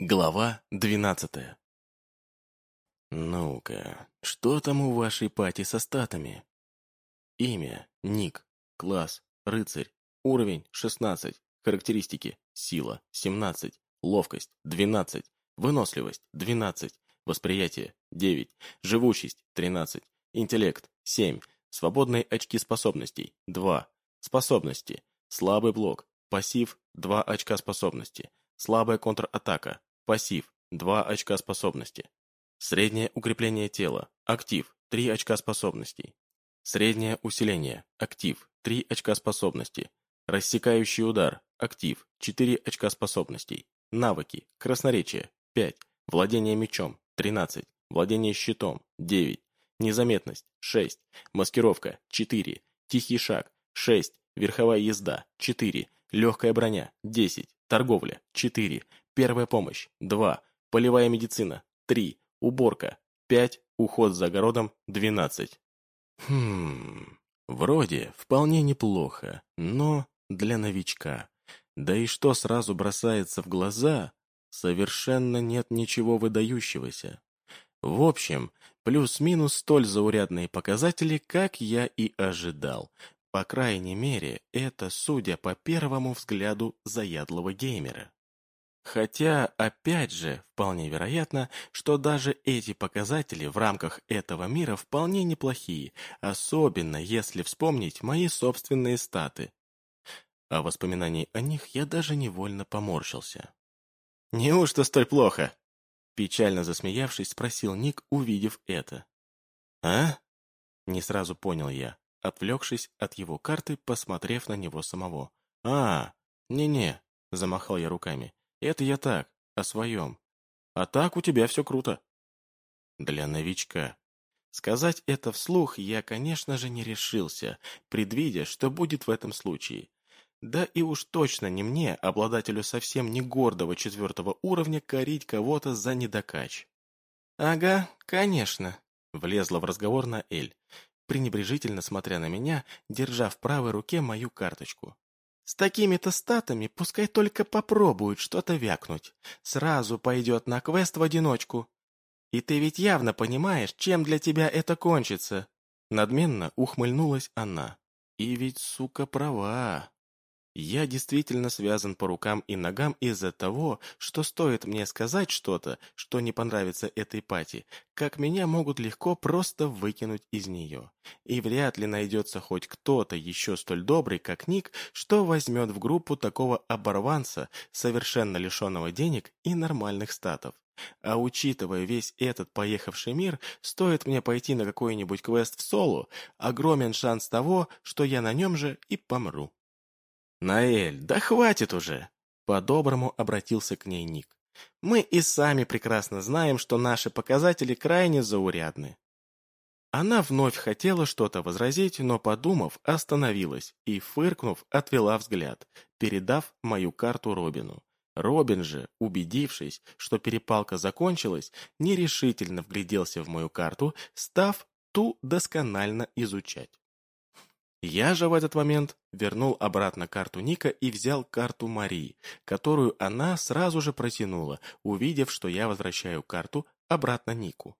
Глава двенадцатая Ну-ка, что там у вашей пати со статами? Имя, ник, класс, рыцарь, уровень 16, характеристики, сила 17, ловкость 12, выносливость 12, восприятие 9, живучесть 13, интеллект 7, свободные очки способностей 2, способности, слабый блок, пассив 2 очка способности, Слабая контратака. Пассив. 2 очка способности. Среднее укрепление тела. Актив. 3 очка способностей. Среднее усиление. Актив. 3 очка способности. Рассекающий удар. Актив. 4 очка способностей. Навыки. Красноречие. 5. Владение мечом. 13. Владение щитом. 9. Незаметность. 6. Маскировка. 4. Тихий шаг. 6. Верховая езда. 4. Легкая броня. 10. Торговля – 4. Первая помощь – 2. Полевая медицина – 3. Уборка – 5. Уход за огородом – 12. Хм, вроде вполне неплохо, но для новичка. Да и что сразу бросается в глаза, совершенно нет ничего выдающегося. В общем, плюс-минус столь заурядные показатели, как я и ожидал, по крайней мере, это судя по первому взгляду заядлого геймера. Хотя, опять же, вполне вероятно, что даже эти показатели в рамках этого мира вполне неплохие, особенно если вспомнить мои собственные статы. А воспоминаний о них я даже невольно поморщился. «Неужто столь плохо?» Печально засмеявшись, спросил Ник, увидев это. «А?» Не сразу понял я отвлекшись от его карты, посмотрев на него самого. «А, не-не», — замахал я руками, — «это я так, о своем. А так у тебя все круто». Для новичка. Сказать это вслух я, конечно же, не решился, предвидя, что будет в этом случае. Да и уж точно не мне, обладателю совсем не гордого четвертого уровня, корить кого-то за недокач. «Ага, конечно», — влезла в разговор на Эль пренебрежительно смотря на меня, держа в правой руке мою карточку. «С такими-то статами пускай только попробует что-то вякнуть. Сразу пойдет на квест в одиночку. И ты ведь явно понимаешь, чем для тебя это кончится». Надменно ухмыльнулась она. «И ведь, сука, права. Я действительно связан по рукам и ногам из-за того, что стоит мне сказать что-то, что не понравится этой пати, как меня могут легко просто выкинуть из нее. И вряд ли найдется хоть кто-то еще столь добрый, как Ник, что возьмет в группу такого оборванца, совершенно лишенного денег и нормальных статов. А учитывая весь этот поехавший мир, стоит мне пойти на какой-нибудь квест в соло, огромен шанс того, что я на нем же и помру. «Наэль, да хватит уже!» По-доброму обратился к ней Ник. «Мы и сами прекрасно знаем, что наши показатели крайне заурядны». Она вновь хотела что-то возразить, но, подумав, остановилась и, фыркнув, отвела взгляд, передав мою карту Робину. Робин же, убедившись, что перепалка закончилась, нерешительно вгляделся в мою карту, став ту досконально изучать. Я же в этот момент вернул обратно карту Ника и взял карту Марии, которую она сразу же протянула, увидев, что я возвращаю карту обратно Нику.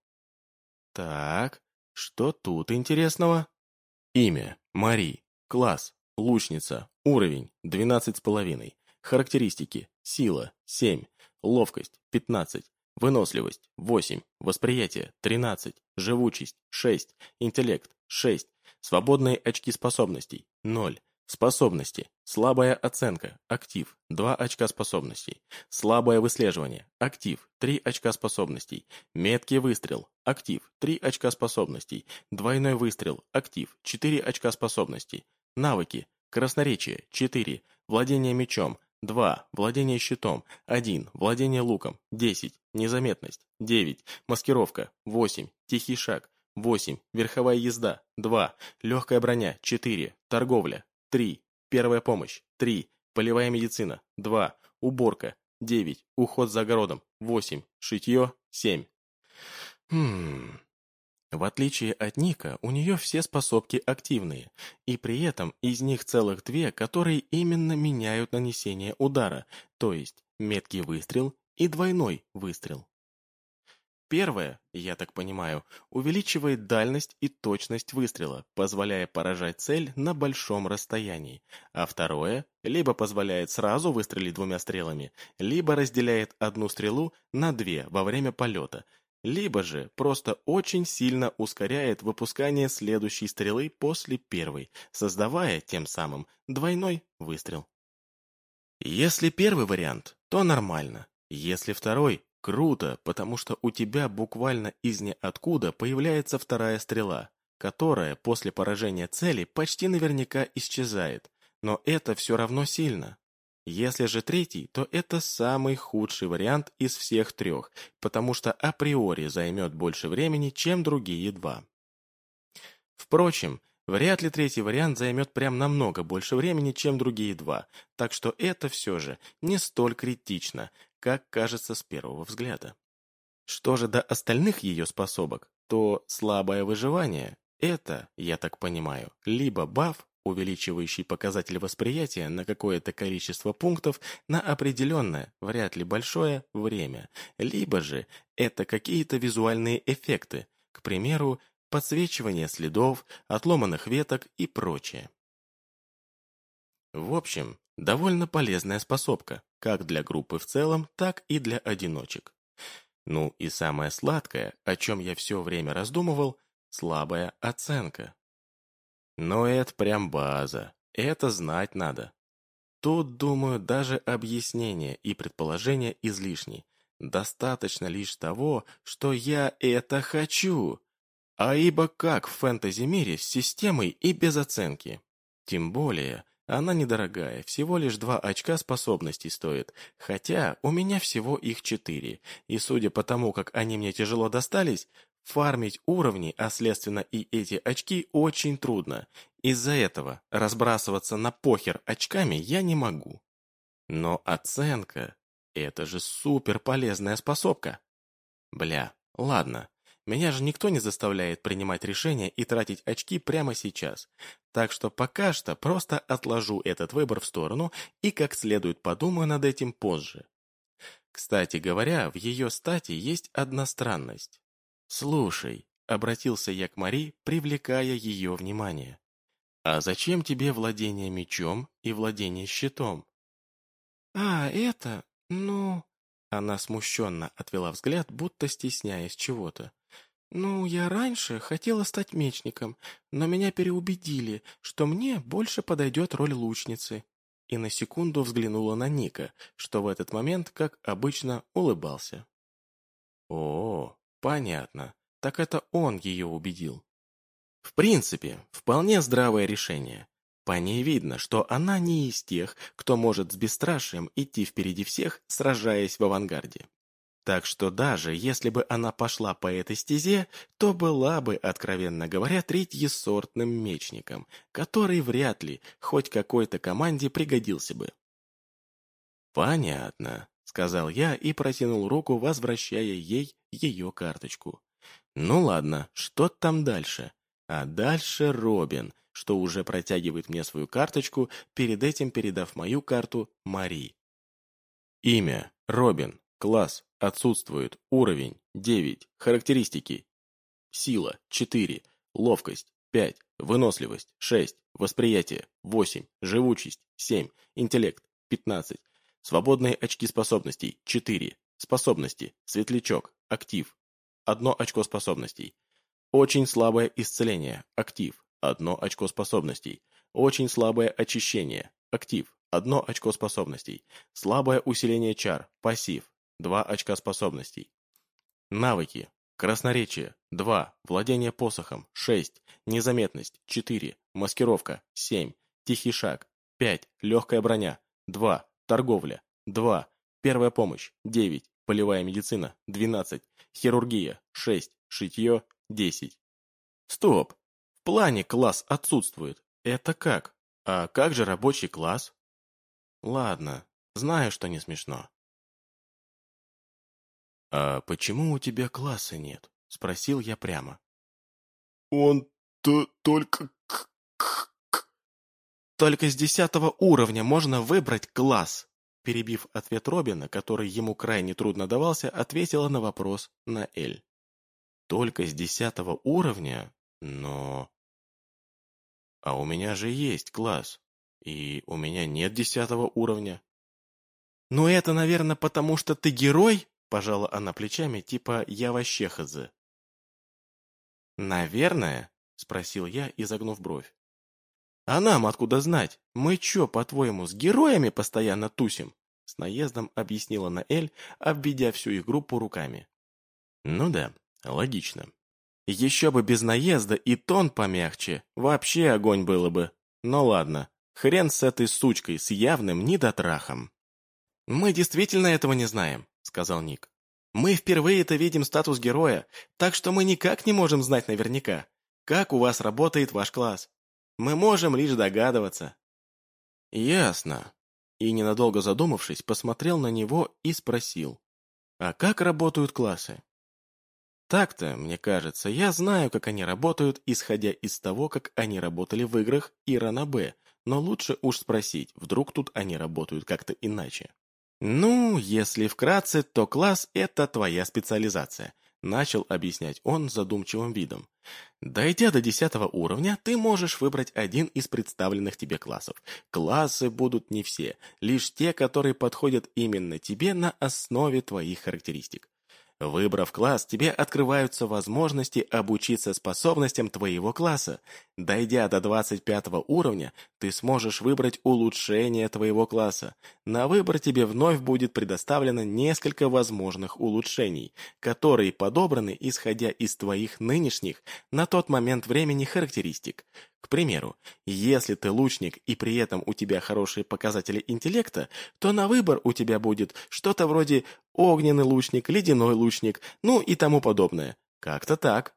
Так, что тут интересного? Имя – Мари, класс, лучница, уровень – 12,5, характеристики – сила – 7, ловкость – 15, выносливость – 8, восприятие – 13, живучесть – 6, интеллект – 6, Свободные очки способностей – 0. Способности. Слабая оценка. Актив. 2 очка способностей. Слабое выслеживание. Актив. 3 очка способностей. Меткий выстрел. Актив. 3 очка способностей. Двойной выстрел. Актив. 4 очка способностей. Навыки. Красноречие. 4. Владение мечом. 2. Владение щитом. 1. Владение луком. 10. Незаметность. 9. Маскировка. 8. Тихий шаг. 8. Верховая езда. 2. Легкая броня. 4. Торговля. 3. Первая помощь. 3. Полевая медицина. 2. Уборка. 9. Уход за огородом. 8. Шитье. 7. Хм... В отличие от Ника, у нее все способки активные, и при этом из них целых две, которые именно меняют нанесение удара, то есть меткий выстрел и двойной выстрел. Первое, я так понимаю, увеличивает дальность и точность выстрела, позволяя поражать цель на большом расстоянии, а второе либо позволяет сразу выстрелить двумя стрелами, либо разделяет одну стрелу на две во время полета, либо же просто очень сильно ускоряет выпускание следующей стрелы после первой, создавая тем самым двойной выстрел. Если первый вариант, то нормально. Если второй, Круто, потому что у тебя буквально из ниоткуда появляется вторая стрела, которая после поражения цели почти наверняка исчезает, но это все равно сильно. Если же третий, то это самый худший вариант из всех трех, потому что априори займет больше времени, чем другие два. Впрочем, вряд ли третий вариант займет прям намного больше времени, чем другие два, так что это все же не столь критично, как кажется с первого взгляда. Что же до остальных ее способок, то слабое выживание – это, я так понимаю, либо баф, увеличивающий показатель восприятия на какое-то количество пунктов на определенное, вряд ли большое, время, либо же это какие-то визуальные эффекты, к примеру, подсвечивание следов, отломанных веток и прочее. В общем, довольно полезная способка, как для группы в целом, так и для одиночек. Ну и самое сладкое, о чем я все время раздумывал, слабая оценка. Но это прям база, это знать надо. Тут, думаю, даже объяснение и предположение излишни. Достаточно лишь того, что я это хочу. А ибо как в фэнтези-мире с системой и без оценки? Тем более, она недорогая, всего лишь два очка способностей стоит, хотя у меня всего их четыре, и судя по тому, как они мне тяжело достались, фармить уровни, а следственно и эти очки, очень трудно. Из-за этого разбрасываться на похер очками я не могу. Но оценка – это же супер полезная способка. Бля, ладно, меня же никто не заставляет принимать решения и тратить очки прямо сейчас. Так что пока что просто отложу этот выбор в сторону и как следует подумаю над этим позже. Кстати говоря, в ее стати есть одна странность. «Слушай», — обратился я к Мари, привлекая ее внимание. «А зачем тебе владение мечом и владение щитом?» «А, это... ну...» Она смущенно отвела взгляд, будто стесняясь чего-то. «Ну, я раньше хотела стать мечником, но меня переубедили, что мне больше подойдет роль лучницы». И на секунду взглянула на Ника, что в этот момент, как обычно, улыбался. «О, понятно. Так это он ее убедил». В принципе, вполне здравое решение. По ней видно, что она не из тех, кто может с бесстрашием идти впереди всех, сражаясь в авангарде. Так что даже если бы она пошла по этой стезе, то была бы, откровенно говоря, третьесортным мечником, который вряд ли хоть какой-то команде пригодился бы. «Понятно», — сказал я и протянул руку, возвращая ей ее карточку. «Ну ладно, что там дальше?» А дальше Робин, что уже протягивает мне свою карточку, перед этим передав мою карту Мари. Имя – Робин, класс. Отсутствует. Уровень. 9, характеристики. Сила. 4, ловкость. 5, выносливость. 6, восприятие. 8, живучесть. 7, интеллект. 15, свободные очки способностей. 4, способности, светлячок, актив, 1 очко способностей. Очень слабое исцеление, актив, 1 очко способностей. Очень слабое очищение, актив, 1 очко способностей. Слабое усиление чар, пассив, 2 очка способностей. Навыки. Красноречие – 2, владение посохом – 6, незаметность – 4, маскировка – 7, тихий шаг – 5, легкая броня – 2, торговля – 2, первая помощь – 9, полевая медицина – 12, хирургия – 6, шитье – 10. Стоп! В плане класс отсутствует. Это как? А как же рабочий класс? Ладно, знаю, что не смешно. «А почему у тебя класса нет?» — спросил я прямо. «Он то только к к Только с десятого уровня можно выбрать класс!» Перебив ответ Робина, который ему крайне трудно давался, ответила на вопрос на Эль. Только с десятого уровня? Но... А у меня же есть класс, и у меня нет десятого уровня. «Ну это, наверное, потому что ты герой?» Пожала она плечами, типа «я вообще хз». «Наверное?» — спросил я, изогнув бровь. «А нам откуда знать? Мы чё, по-твоему, с героями постоянно тусим?» С наездом объяснила Наэль, обведя всю их группу руками. «Ну да, логично. Еще бы без наезда и тон помягче. Вообще огонь было бы. Но ладно, хрен с этой сучкой, с явным недотрахом». «Мы действительно этого не знаем», — сказал Ник. «Мы впервые-то видим статус героя, так что мы никак не можем знать наверняка, как у вас работает ваш класс. Мы можем лишь догадываться». «Ясно». И, ненадолго задумавшись, посмотрел на него и спросил. «А как работают классы?» Так-то, мне кажется, я знаю, как они работают, исходя из того, как они работали в играх Ира на Б, но лучше уж спросить, вдруг тут они работают как-то иначе. «Ну, если вкратце, то класс – это твоя специализация. Начал объяснять он задумчивым видом. Дойдя до десятого уровня, ты можешь выбрать один из представленных тебе классов. Классы будут не все, лишь те, которые подходят именно тебе на основе твоих характеристик. Выбрав класс, тебе открываются возможности обучиться способностям твоего класса. Дойдя до 25 уровня, ты сможешь выбрать улучшение твоего класса. На выбор тебе вновь будет предоставлено несколько возможных улучшений, которые подобраны исходя из твоих нынешних на тот момент времени характеристик. К примеру, если ты лучник и при этом у тебя хорошие показатели интеллекта, то на выбор у тебя будет что-то вроде огненный лучник, ледяной лучник, ну и тому подобное. Как-то так.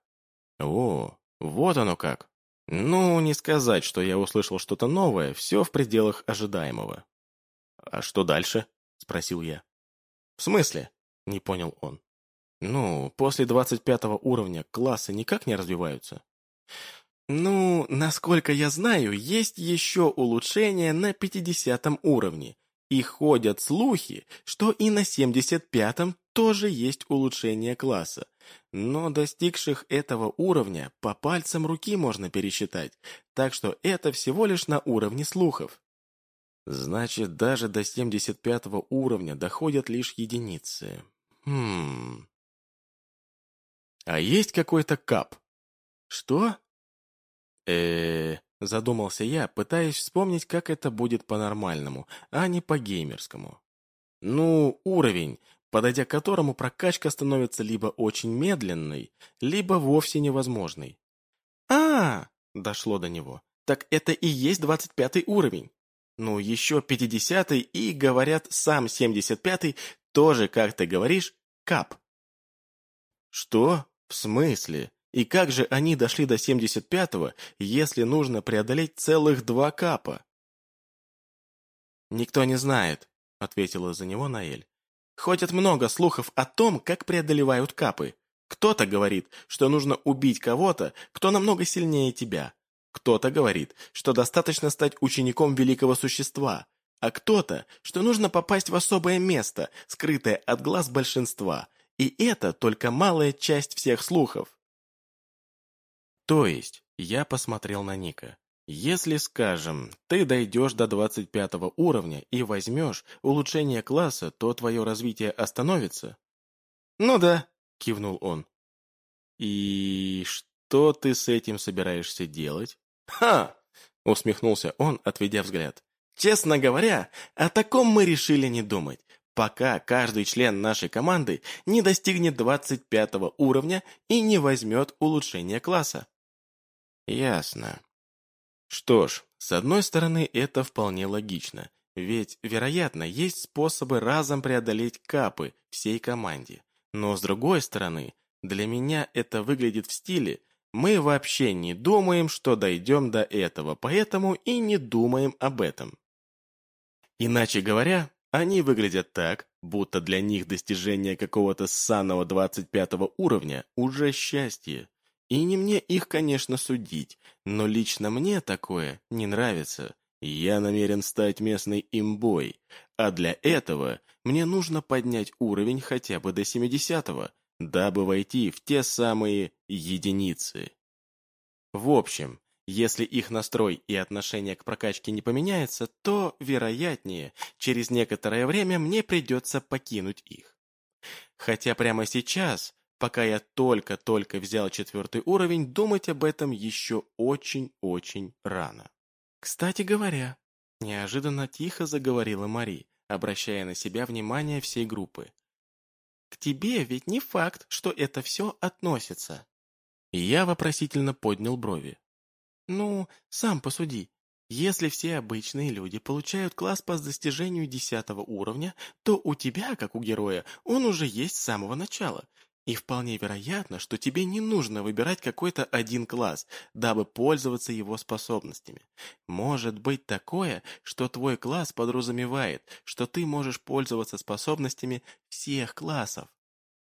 О, вот оно как. Ну, не сказать, что я услышал что-то новое, все в пределах ожидаемого. «А что дальше?» — спросил я. «В смысле?» — не понял он. «Ну, после двадцать пятого уровня классы никак не развиваются?» Ну, насколько я знаю, есть еще улучшения на 50 уровне. И ходят слухи, что и на 75-м тоже есть улучшение класса. Но достигших этого уровня по пальцам руки можно пересчитать, так что это всего лишь на уровне слухов. Значит, даже до 75 уровня доходят лишь единицы. Хм... А есть какой-то кап? Что? Э задумался я, пытаясь вспомнить, как это будет по-нормальному, а не по-геймерскому. Ну, уровень, подойдя к которому прокачка становится либо очень медленной, либо вовсе невозможной. а, -а, -а дошло до него. Так это и есть двадцать пятый уровень. Ну, еще пятидесятый и, говорят, сам семьдесят пятый тоже, как ты говоришь, кап. Что? В смысле? И как же они дошли до 75-го, если нужно преодолеть целых два капа? «Никто не знает», — ответила за него Наэль. «Ходят много слухов о том, как преодолевают капы. Кто-то говорит, что нужно убить кого-то, кто намного сильнее тебя. Кто-то говорит, что достаточно стать учеником великого существа, а кто-то, что нужно попасть в особое место, скрытое от глаз большинства. И это только малая часть всех слухов. То есть, я посмотрел на Ника. Если, скажем, ты дойдешь до 25 уровня и возьмешь улучшение класса, то твое развитие остановится? Ну да, кивнул он. И что ты с этим собираешься делать? Ха! Усмехнулся он, отведя взгляд. Честно говоря, о таком мы решили не думать пока каждый член нашей команды не достигнет 25 уровня и не возьмет улучшение класса. Ясно. Что ж, с одной стороны, это вполне логично, ведь, вероятно, есть способы разом преодолеть капы всей команде. Но с другой стороны, для меня это выглядит в стиле «мы вообще не думаем, что дойдем до этого, поэтому и не думаем об этом». Иначе говоря, они выглядят так, будто для них достижение какого-то ссаного 25 уровня уже счастье. И не мне их, конечно, судить, но лично мне такое не нравится. Я намерен стать местной имбой, А для этого мне нужно поднять уровень хотя бы до 70-го, дабы войти в те самые единицы. В общем, если их настрой и отношение к прокачке не поменяется, то, вероятнее, через некоторое время мне придется покинуть их. Хотя прямо сейчас, пока я только-только взял четвертый уровень, думать об этом еще очень-очень рано. Кстати говоря, неожиданно тихо заговорила Мари, обращая на себя внимание всей группы. «К тебе ведь не факт, что это все относится». И я вопросительно поднял брови. Ну, сам посуди. Если все обычные люди получают класс по достижению десятого уровня, то у тебя, как у героя, он уже есть с самого начала. И вполне вероятно, что тебе не нужно выбирать какой-то один класс, дабы пользоваться его способностями. Может быть такое, что твой класс подразумевает, что ты можешь пользоваться способностями всех классов.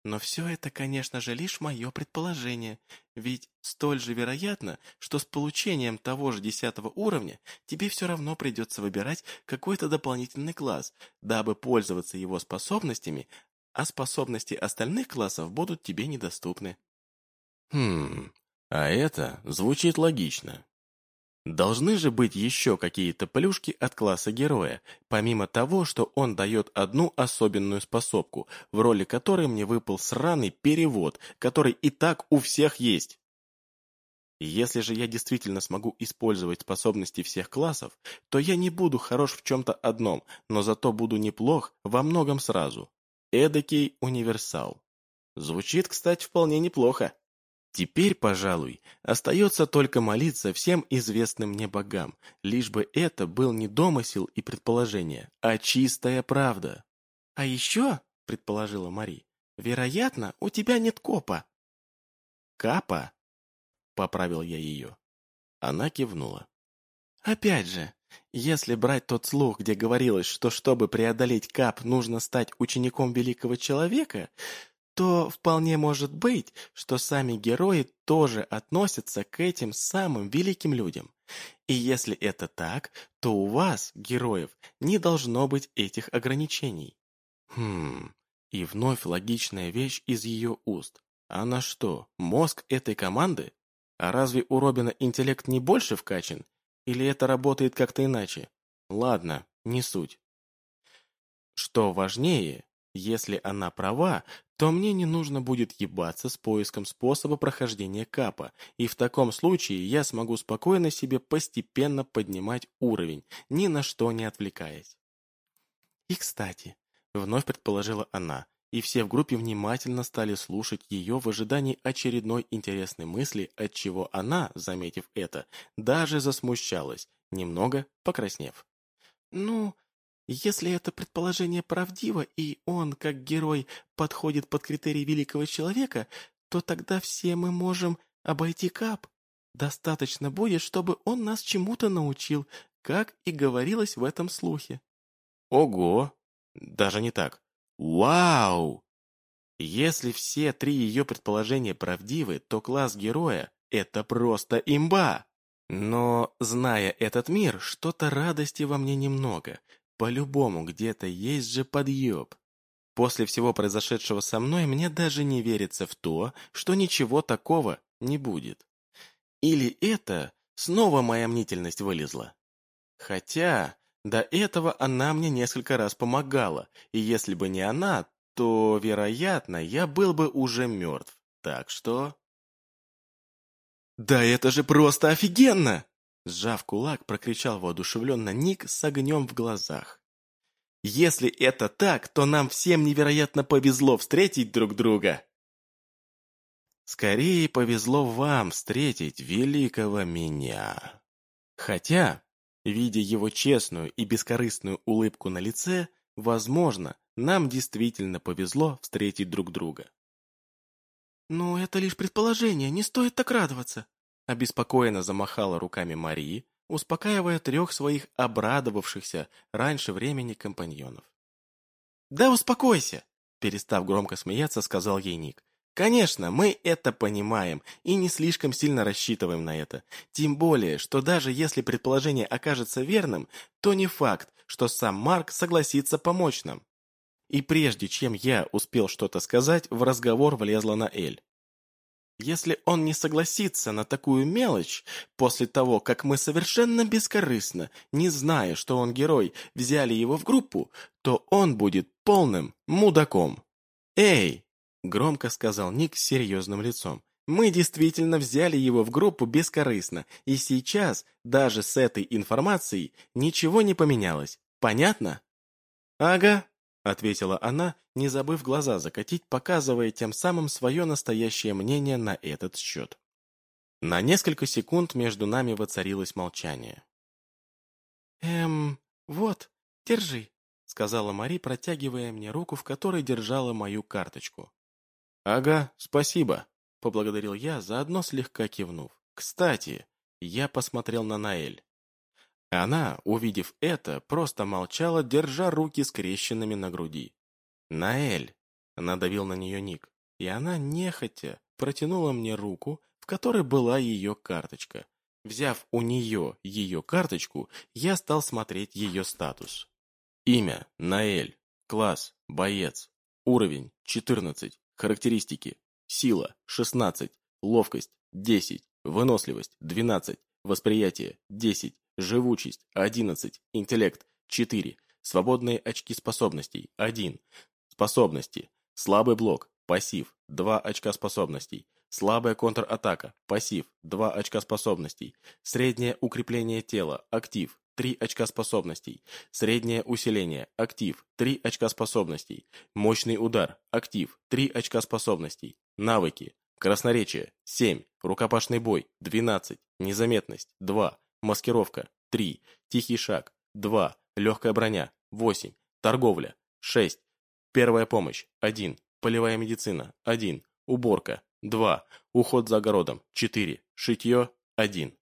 Но все это, конечно же, лишь мое предположение, ведь столь же вероятно, что с получением того же десятого уровня тебе все равно придется выбирать какой-то дополнительный класс, дабы пользоваться его способностями, а способности остальных классов будут тебе недоступны. Хм, а это звучит логично. Должны же быть еще какие-то плюшки от класса героя, помимо того, что он дает одну особенную способку, в роли которой мне выпал сраный перевод, который и так у всех есть. Если же я действительно смогу использовать способности всех классов, то я не буду хорош в чем-то одном, но зато буду неплох во многом сразу. Эдакий универсал. Звучит, кстати, вполне неплохо. Теперь, пожалуй, остается только молиться всем известным мне богам, лишь бы это был не домысел и предположение, а чистая правда. «А еще, — предположила Мари, — вероятно, у тебя нет копа». «Капа?» — поправил я ее. Она кивнула. «Опять же, если брать тот слух, где говорилось, что чтобы преодолеть кап, нужно стать учеником великого человека, то вполне может быть, что сами герои тоже относятся к этим самым великим людям. И если это так, то у вас, героев, не должно быть этих ограничений. Хм, и вновь логичная вещь из ее уст. Она что, мозг этой команды? А разве у Робина интеллект не больше вкачан? Или это работает как-то иначе? Ладно, не суть. Что важнее, если она права, то мне не нужно будет ебаться с поиском способа прохождения капа, и в таком случае я смогу спокойно себе постепенно поднимать уровень, ни на что не отвлекаясь. И кстати, вновь предположила она, и все в группе внимательно стали слушать ее в ожидании очередной интересной мысли, от чего она, заметив это, даже засмущалась, немного покраснев. «Ну, если это предположение правдиво, и он, как герой, подходит под критерий великого человека, то тогда все мы можем обойти Кап. Достаточно будет, чтобы он нас чему-то научил, как и говорилось в этом слухе. Ого! Даже не так. Вау! Если все три ее предположения правдивы, то класс героя — это просто имба! Но, зная этот мир, что-то радости во мне немного, по-любому где-то есть же подъеб. После всего произошедшего со мной мне даже не верится в то, что ничего такого не будет. Или это снова моя мнительность вылезла? Хотя до этого она мне несколько раз помогала, и если бы не она, то, вероятно, я был бы уже мертв. Так что... «Да это же просто офигенно!» Сжав кулак, прокричал воодушевленно Ник с огнем в глазах. «Если это так, то нам всем невероятно повезло встретить друг друга!» «Скорее повезло вам встретить великого меня!» Хотя, видя его честную и бескорыстную улыбку на лице, возможно, нам действительно повезло встретить друг друга. «Но это лишь предположение, не стоит так радоваться!» Обеспокоенно замахала руками Марии, успокаивая трех своих обрадовавшихся раньше времени компаньонов. «Да успокойся!» Перестав громко смеяться, сказал ей Ник. «Конечно, мы это понимаем и не слишком сильно рассчитываем на это. Тем более, что даже если предположение окажется верным, то не факт, что сам Марк согласится помочь нам. И прежде чем я успел что-то сказать, в разговор влезла на. Если он не согласится на такую мелочь, после того, как мы совершенно бескорыстно, не зная, что он герой, взяли его в группу, то он будет полным мудаком. «Эй!» – громко сказал Ник с серьезным лицом. «Мы действительно взяли его в группу бескорыстно, и сейчас, даже с этой информацией, ничего не поменялось. Понятно?» «Ага», ответила она, не забыв глаза закатить, показывая тем самым свое настоящее мнение на этот счет. На несколько секунд между нами воцарилось молчание. «Эм, вот, держи», — сказала Мари, протягивая мне руку, в которой держала мою карточку. «Ага, спасибо», — поблагодарил я, заодно слегка кивнув. «Кстати, я посмотрел на Наэль. Она, увидев это, просто молчала, держа руки скрещенными на груди. «Наэль!» — надавил на нее Ник, и она, нехотя, протянула мне руку, в которой была ее карточка. Взяв у нее ее карточку, я стал смотреть ее статус. Имя – Наэль. Класс – боец. Уровень – 14. Характеристики. Сила – 16. Ловкость – 10. Выносливость – 12. Восприятие – 10. Живучесть – 11. Интеллект – 4. Свободные очки способностей – 1. Способности. Слабый блок. Пассив. 2 очка способностей. Слабая контратака. Пассив. 2 очка способностей. Среднее укрепление тела. Актив. 3 очка способностей. Среднее усиление. Актив. 3 очка способностей. Мощный удар. Актив. 3 очка способностей. Навыки. Красноречие. 7. Рукопашный бой. 12. Незаметность. 2. Маскировка. 3. Тихий шаг. 2. Легкая броня. 8. Торговля. 6. Первая помощь. 1. Полевая медицина. 1. Уборка. 2. Уход за огородом. 4. Шитье. 1.